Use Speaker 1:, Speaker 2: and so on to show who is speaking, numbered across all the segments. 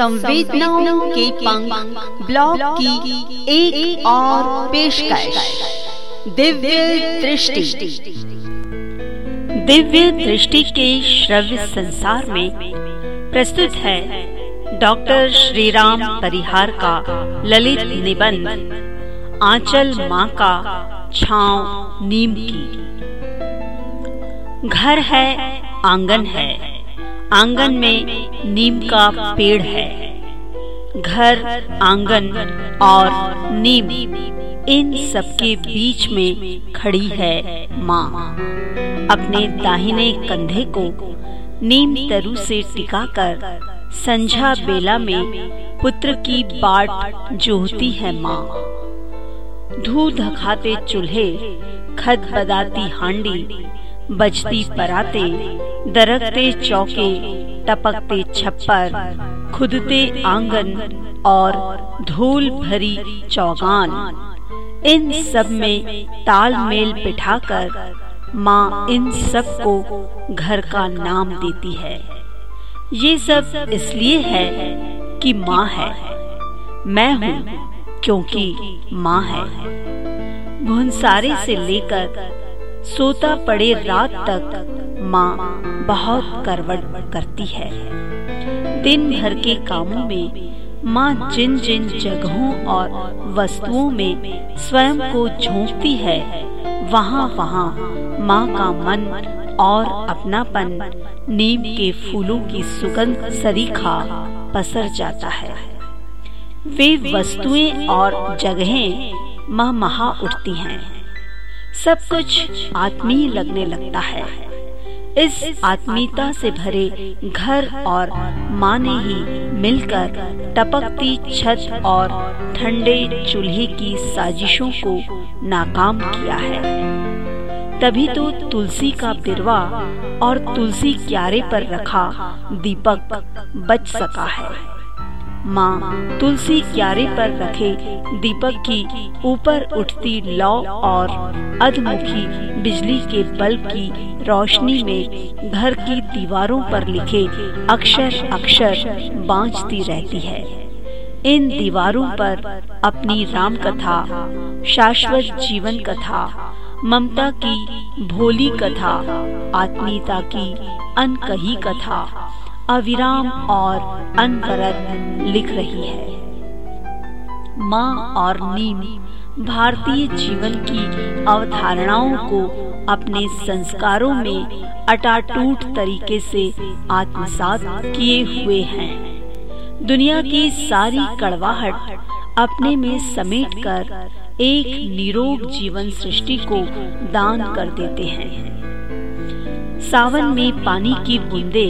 Speaker 1: संवेदनाओं के पंख ब्लॉग की एक, एक और पेशकश। दिव्य दृष्टि। दिव्य दृष्टि के श्रव्य संसार में प्रस्तुत है डॉक्टर श्रीराम परिहार का ललित निबंध आंचल माँ का छाव नीम की। घर है आँगन है। आँगन में नीम का पेड़ है। घर, आँगन और नीम, इन सबके बीच में खड़ी है माँ। अपने दाहिने कंधे को नीम तरु से टिकाकर संझा बेला में पुत्र की बाट जोहती है माँ। धू धखाते चूल्हे खत बदाती हांडी, बजती पराते दरकते चौके, टपकते छप्पर, खुदते आँगन और धूल भरी चौगान। इन सब में तालमेल बिठाकर माँ इन सबको घर का नाम देती है। ये सब इसलिए है कि माँ है। मैं हूँ क्योंकि माँ है। भुनसारे से लेकर सोता पड़े रात तक माँ बहुत करवट करती है। दिन भर के कामों में माँ जिन जिन जगहों और वस्तुओं में स्वयं को झोंकती है, वहाँ वहाँ माँ का मन और अपनापन नीम के फूलों की सुगंध सरीखा पसर जाता है। वे वस्तुएँ और जगहें माँ महा उठती हैं। सब कुछ आत्मीय लगने लगता है। इस आत्मीयता से भरे घर और माँ ने ही मिलकर टपकती छत और ठंडे चूल्हे की साजिशों को नाकाम किया है। तभी तो तुलसी का बिरवा और तुलसी क्यारे पर रखा दीपक बच सका है। माँ तुलसी क्यारे पर रखे दीपक की ऊपर उठती लौ और अधमुखी बिजली के बल्ब की रोशनी में घर की दीवारों पर लिखे अक्षर अक्षर बांचती रहती है। इन दीवारों पर अपनी राम कथा शाश्वत जीवन कथा, ममता की भोली कथा, आत्मीयता की अनकही कथा अविराम और अनवरत लिख रही है। माँ और नीम भारतीय जीवन की अवधारणाओं को अपने संस्कारों में अटाटूट तरीके से आत्मसात किए हुए हैं। दुनिया की सारी कड़वाहट अपने में समेटकर एक निरोग जीवन सृष्टि को दान कर देते हैं। सावन में पानी की बूंदे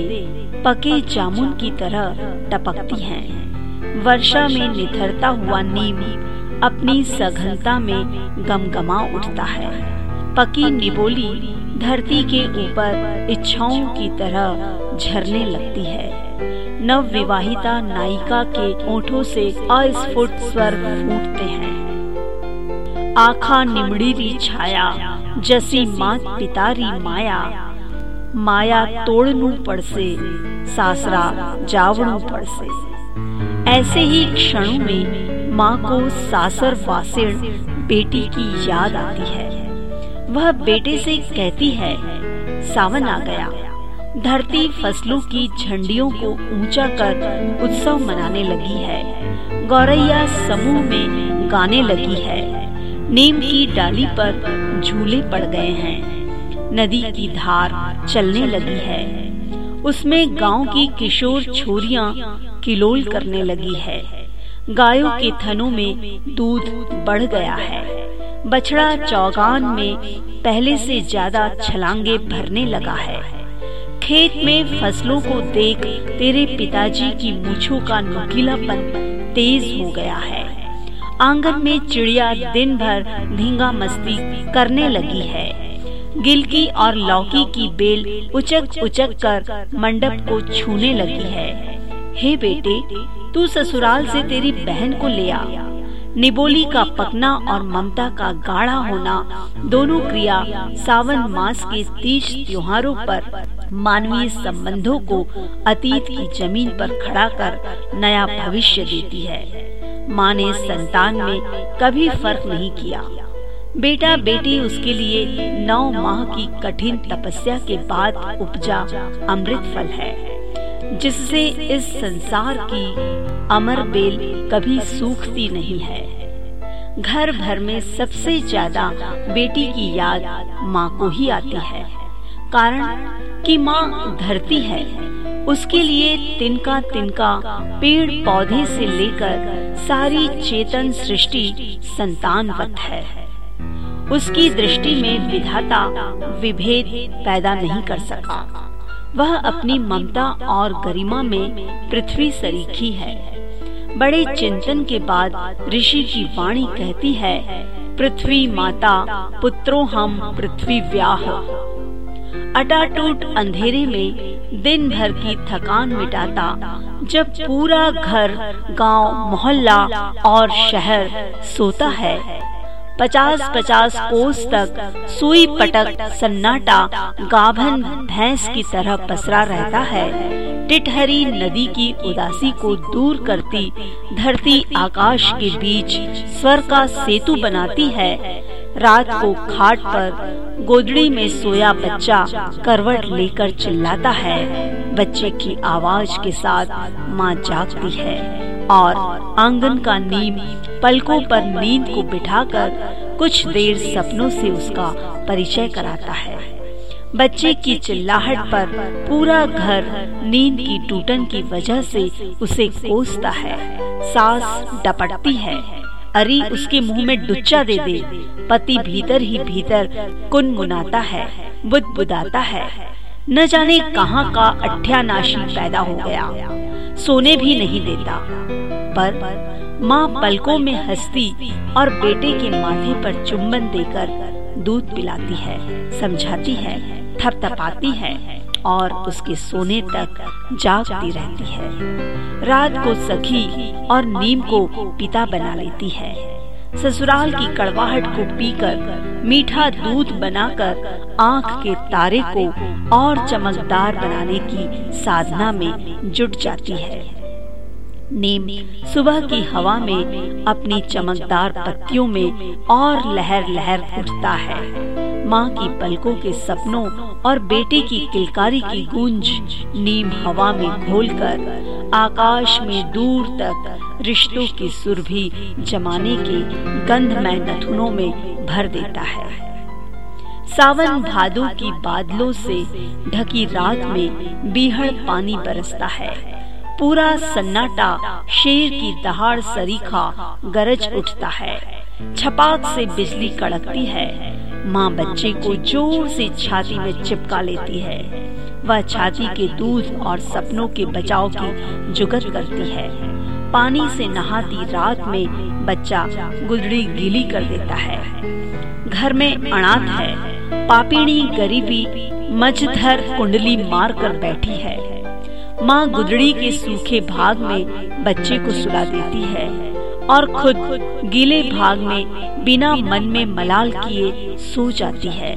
Speaker 1: पके जामुन की तरह टपकती हैं। वर्षा में निथरता हुआ नीम अपनी सघनता में गमगमा उठता है। पकी निबोली धरती के ऊपर इच्छाओं की तरह झरने लगती है। नव विवाहिता नायिका के ओठों से अस्फुट स्वर फूटते हैं। आखा निमड़ी री छाया, जसी मात पितारी माया माया तोड़नू पड़से, सासरा जावड़ू पड़से। ऐसे ही क्षणों में माँ को सासर वासिण बेटी की याद आती है। वह बेटे से कहती है, सावन आ गया। धरती फ़सलों की झंडियों को ऊँचा कर उत्सव मनाने लगी है। गौरैया समूह में गाने लगी है। नीम की डाली पर झूले पड़ गए हैं। नदी की धार चलने लगी है। उसमें गाँव की किशोर छोरियाँ किलोल करने लगी है। गायों के थनों में दूध बढ़ गया है। बछड़ा चौगान में पहले से ज़्यादा छलांगे भरने लगा है। खेत में फ़सलों को देख तेरे पिताजी की मूछों का नुकीलापन तेज हो गया है। आँगन में चिड़िया दिन भर धींगा मस्ती करने लगी है। गिलकी और लौकी की बेल उचक उचक कर मंडप को छूने लगी है। हे बेटे, तू ससुराल से तेरी बहन को ले आ। निबोली का पकना और ममता का गाढ़ा होना दोनों क्रिया सावन मास के तीज त्योहारों पर मानवीय संबंधों को अतीत की ज़मीन पर खड़ा कर नया भविष्य देती है। माँ ने संतान में कभी फ़र्क नहीं किया। बेटा बेटी उसके लिए नौ माह की कठिन तपस्या के बाद उपजा अमृत फल है, जिससे इस संसार की अमर बेल कभी सूखती नहीं है। घर भर में सबसे ज़्यादा बेटी की याद माँ को ही आती है, कारण कि माँ धरती है। उसके लिए तिनका तिनका पेड़ पौधे से लेकर सारी चेतन सृष्टि संतानवत है। उसकी दृष्टि में विधाता विभेद पैदा नहीं कर सका वह अपनी ममता और गरिमा में पृथ्वी सरीखी है। बड़े चिंतन के बाद ऋषि की वाणी कहती है पृथ्वी माता पुत्रों हम पृथ्वी व्याह। अटाटूट अंधेरे में दिन भर की थकान मिटाता जब पूरा घर गाँव, मोहल्ला और शहर सोता है। पचास पचास कोस तक सुई पटक सन्नाटा गाभन भैंस की तरह पसरा रहता है। टिटहरी नदी की उदासी को दूर करती धरती आकाश के बीच स्वर का सेतु बनाती है। रात को खाट पर गोदड़ी में सोया बच्चा करवट लेकर चिल्लाता है। बच्चे की आवाज़ के साथ माँ जागती है। और आँगन का नीम पलकों पर नींद को बिठाकर कुछ देर सपनों से उसका परिचय कराता है। बच्चे की चिल्लाहट पर पूरा घर नींद की टूटन की वजह से उसे कोसता है। सांस डपटती है। अरी उसके मुँह में डुच्चा दे दे। पति भीतर ही भीतर कुनमुनाता है, बुदबुदाता है। न जाने कहाँ का अठ्यानाशी पैदा हो गया। सोने भी नहीं देता। पर माँ पलकों में हंसती और बेटे के माथे पर चुम्बन देकर दूध पिलाती है, समझाती है, थपथपाती है और उसके सोने तक जागती रहती है। रात को सखी और नीम को पिता बना लेती है। ससुराल की कड़वाहट को पीकर, मीठा दूध बनाकर आँख के तारे को और चमकदार बनाने की साधना में जुट जाती है। नीम सुबह की हवा में अपनी चमकदार पत्तियों में और लहर लहर उठता है। माँ की पलकों के सपनों और बेटे की किलकारी की गूंज नीम हवा में घोलकर आकाश में दूर तक रिश्तों की सुरभि जमाने के गंधमय नथुनों में भर देता है। सावन भादों की बादलों से ढकी रात में बीहड़ पानी बरसता है। पूरा सन्नाटा शेर की दहाड़ सरीखा गरज उठता है। छपाक से बिजली कड़कती है। माँ बच्चे को ज़ोर से छाती में चिपका लेती है। वह छाती के दूध और सपनों के बचाव की जुगत करती है। पानी से नहाती रात में बच्चा गुदड़ी गीली कर देता है। घर में अनाथ है। पापीणी गरीबी मझधर कुंडली मार कर बैठी है। माँ गुदड़ी के सूखे भाग में बच्चे को सुला देती है और खुद गीले भाग में बिना मन में मलाल किए सो जाती है।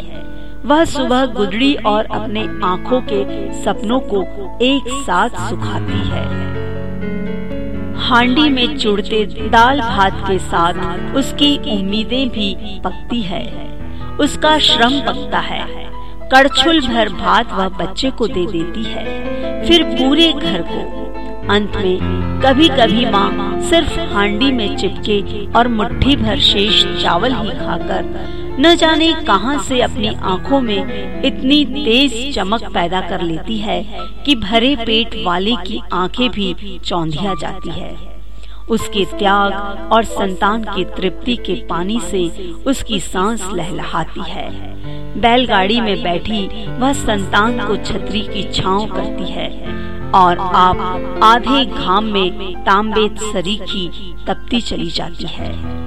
Speaker 1: वह सुबह गुदड़ी और अपने आँखों के सपनों को एक साथ सुखाती है। हांडी में चुड़ते दाल भात के साथ उसकी उम्मीदें भी पकती है। उसका श्रम पकता है। कड़छुल भर भात वह बच्चे को दे देती है। फिर पूरे घर को। अंत में कभी कभी माँ सिर्फ़ हांडी में चिपके और मुट्ठी भर शेष चावल ही खाकर न जाने कहाँ से अपनी आँखों में इतनी तेज चमक पैदा कर लेती है कि भरे पेट वाले की आँखें भी चौंधिया जाती है। उसके त्याग और संतान की तृप्ति के पानी से उसकी सांस लहलहाती है। बैलगाड़ी में बैठी वह संतान को छतरी की छांव करती है और आप आधे घाम में तांबे सरीखी तपती चली जाती है।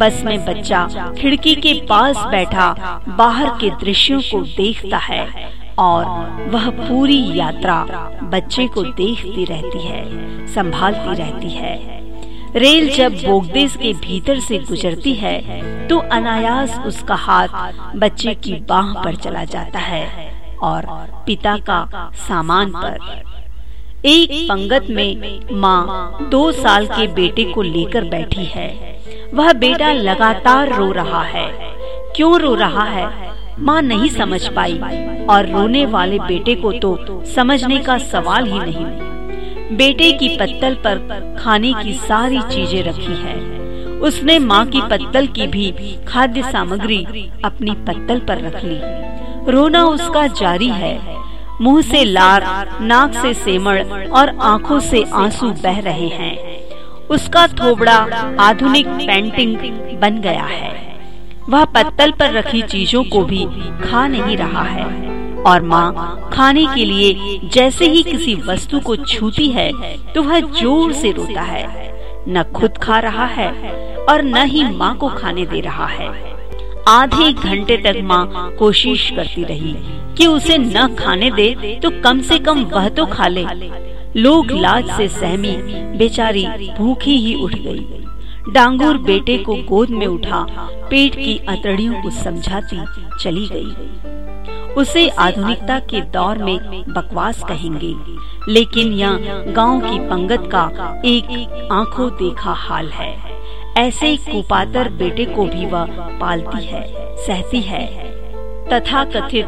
Speaker 1: बस में बच्चा खिड़की के पास बैठा, बाहर के दृश्यों को देखता है और वह पूरी यात्रा बच्चे को देखती रहती है, संभालती रहती है। रेल जब बोगदेस के भीतर से गुजरती है तो अनायास उसका हाथ बच्चे की बाह पर चला जाता है और पिता का सामान पर। एक पंगत में माँ दो साल के बेटे को लेकर बैठी है। वह बेटा लगातार रो रहा है। क्यों रो रहा है? माँ नहीं समझ पाई और रोने वाले बेटे को तो समझने का सवाल ही नहीं। बेटे की पत्तल पर खाने की सारी चीज़ें रखी है। उसने माँ की पत्तल की भी खाद्य सामग्री अपनी पत्तल पर रख ली। रोना उसका जारी है। मुँह से लार, नाक से सेमड़ और आँखों से आँसू बह रहे हैं। उसका थोबड़ा आधुनिक पेंटिंग बन गया है। वह पत्तल पर रखी चीज़ों को भी खा नहीं रहा है। और माँ खाने के लिए जैसे ही किसी वस्तु को छूती है तो वह ज़ोर से रोता है। न खुद खा रहा है और न ही माँ को खाने दे रहा है। आधे घंटे तक माँ कोशिश करती रही कि उसे न खाने दे तो कम से कम वह तो खा ले। लोग लाज से सहमी, बेचारी भूखी ही उठ गई। डांगुर बेटे को गोद में उठा, पेट की अतड़ियों को समझाती चली गई। उसे आधुनिकता के दौर में बकवास कहेंगे, लेकिन यह गाँव की पंगत का एक आँखों देखा हाल है। ऐसे कुपातर बेटे को भी वह पालती है, सहती है। तथा कथित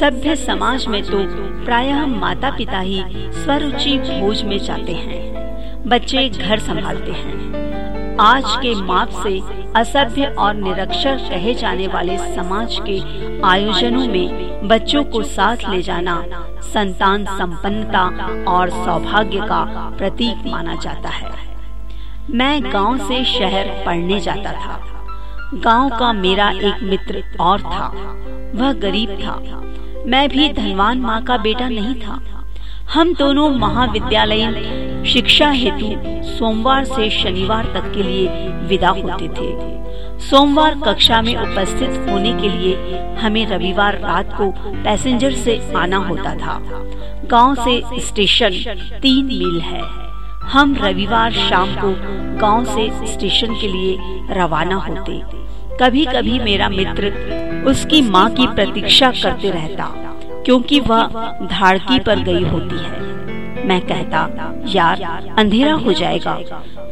Speaker 1: सभ्य समाज में तो प्रायः माता पिता ही स्वरुचि भोज में जाते हैं। बच्चे घर संभालते हैं। आज के माप से असभ्य और निरक्षर कहे जाने वाले समाज के आयोजनों में बच्चों को साथ ले जाना संतान संपन्नता और सौभाग्य का प्रतीक माना जाता है। मैं गाँव से शहर पढ़ने जाता था। गाँव का मेरा एक मित्र और था। वह गरीब था। मैं भी धनवान माँ का बेटा नहीं था। हम दोनों महाविद्यालय शिक्षा हेतु सोमवार से शनिवार तक के लिए विदा होते थे। सोमवार कक्षा में उपस्थित होने के लिए हमें रविवार रात को पैसेंजर से आना होता था। गाँव से स्टेशन तीन मील है। हम रविवार शाम को गाँव से स्टेशन के लिए रवाना होते। कभी कभी मेरा मित्र उसकी माँ की प्रतीक्षा करते रहता, क्योंकि वह धाड़की पर गई होती है। मैं कहता, यार, अंधेरा हो जाएगा।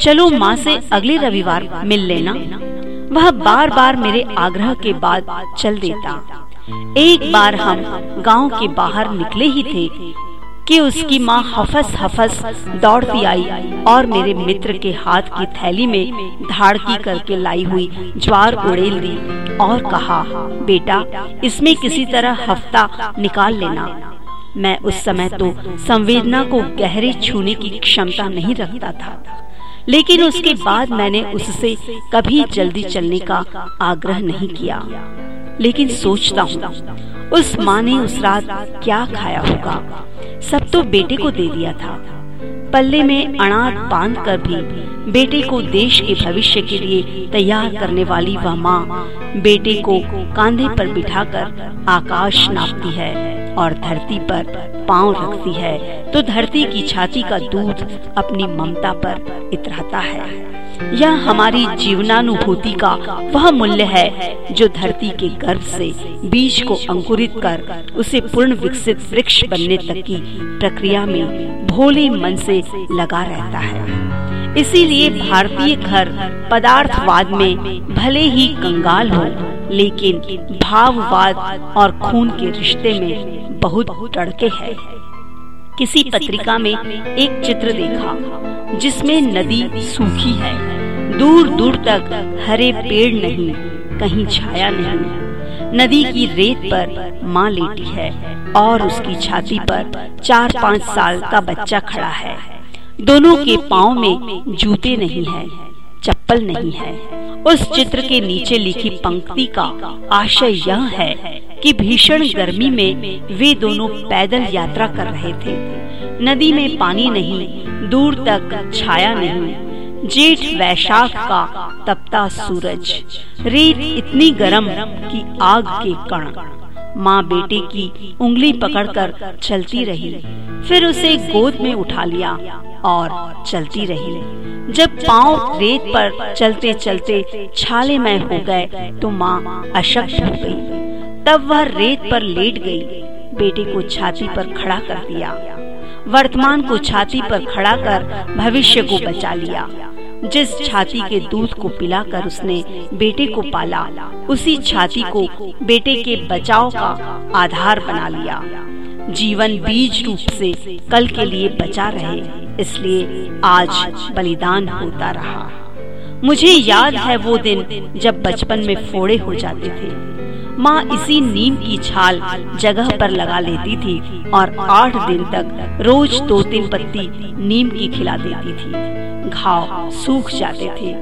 Speaker 1: चलो माँ से अगले रविवार मिल लेना। वह बार बार मेरे आग्रह के बाद चल देता। एक बार हम गाँव के बाहर निकले ही थे कि उसकी माँ हफस हफस दौड़ती आई और मेरे मित्र के हाथ की थैली में धाड़की करके लाई हुई ज्वार उड़ेल दी और कहा, बेटा, इसमें किसी तरह हफ़्ता निकाल लेना। मैं उस समय तो संवेदना को गहरे छूने की क्षमता नहीं रखता था। लेकिन उसके बाद मैंने उससे कभी जल्दी चलने का आग्रह नहीं किया। लेकिन सोचता हूँ, उस माँ ने उस रात क्या खाया होगा? सब तो बेटे को दे दिया था। पल्ले में अनाथ बाँध कर भी बेटे को देश के भविष्य के लिए तैयार करने वाली वह माँ बेटे को कांधे पर बिठाकर आकाश नापती है और धरती पर पाँव रखती है तो धरती की छाती का दूध अपनी ममता पर इतराता है। यह हमारी जीवनानुभूति का वह मूल्य है जो धरती के गर्भ से बीज को अंकुरित कर उसे पूर्ण विकसित वृक्ष बनने तक की प्रक्रिया में भोले मन से लगा रहता है। इसीलिए भारतीय घर पदार्थवाद में भले ही कंगाल हो, लेकिन भाववाद और खून के रिश्ते में बहुत टड़के है। किसी पत्रिका में एक चित्र देखा, जिसमें नदी सूखी है। दूर दूर तक हरे पेड़ नहीं, कहीं छाया नहीं। नदी की रेत पर माँ लेटी है और उसकी छाती पर चार पाँच साल का बच्चा खड़ा है। दोनों के पाँव में जूते नहीं है, चप्पल नहीं है। उस चित्र के नीचे लिखी पंक्ति का आशय यह है कि भीषण गर्मी में वे दोनों पैदल यात्रा कर रहे थे। नदी में पानी नहीं, दूर तक छाया नहीं। जेठ वैशाख का तपता सूरज। रेत इतनी गर्म कि आग के कण। माँ बेटे की उंगली पकड़कर चलती रही। फिर उसे गोद में उठा लिया और चलती रही। जब पाँव रेत पर चलते चलते छाले में हो गए तो माँ अशक्त हो गई। तब वह रेत पर लेट गई। बेटे को छाती पर खड़ा कर दिया। वर्तमान को छाती पर खड़ा कर भविष्य को बचा लिया। जिस छाती के दूध को पिलाकर उसने बेटे को पाला, उसी छाती को बेटे के बचाव का आधार बना लिया। जीवन बीज रूप से कल के लिए बचा रहे, इसलिए आज बलिदान होता रहा। मुझे याद है वो दिन जब बचपन में फोड़े हो जाते थे। माँ इसी नीम की छाल जगह पर लगा लेती थी और आठ दिन तक रोज दो तीन पत्ती नीम की खिला देती थी। घाव सूख जाते थे,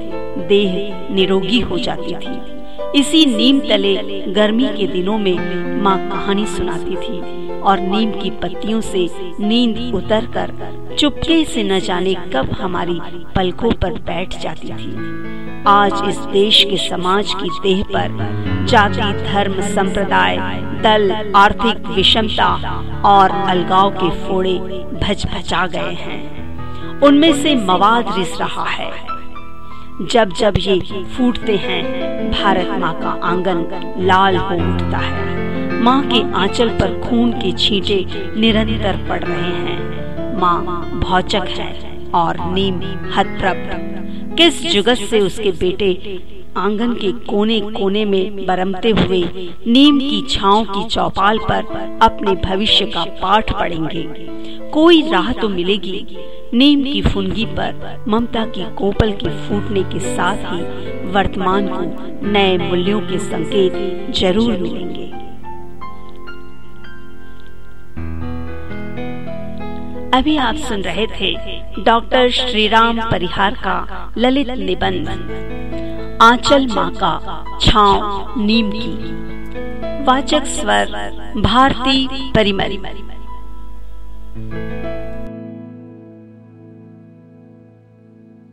Speaker 1: देह निरोगी हो जाती थी। इसी नीम तले गर्मी के दिनों में माँ कहानी सुनाती थी। और नीम की पत्तियों से नींद उतरकर चुपके से न जाने कब हमारी पलकों पर बैठ जाती थी। आज इस देश के समाज की देह पर जाति, धर्म, संप्रदाय, दल, आर्थिक विषमता और अलगाव के फोड़े भच भचा गए हैं। उनमें से मवाद रिस रहा है। जब जब ये फूटते हैं, भारत माँ का आँगन लाल हो उठता है। माँ के आंचल पर खून के छींटे निरंतर पड़ रहे हैं। माँ भौचक है और नीम हतप्रभ। किस जुगत से उसके बेटे आँगन के कोने कोने में बरमते हुए नीम की छाओ की चौपाल पर अपने भविष्य का पाठ पढ़ेंगे? कोई राह तो मिलेगी। नीम की फुनगी पर ममता की कोपल के फूटने के साथ ही वर्तमान को नए मूल्यों के संकेत ज़रूर मिलेंगे। अभी आप सुन रहे थे डॉक्टर श्रीराम परिहार का ललित निबंध। आंचल माँ का छाव नीम की वाचक स्वर, भारती परिमरी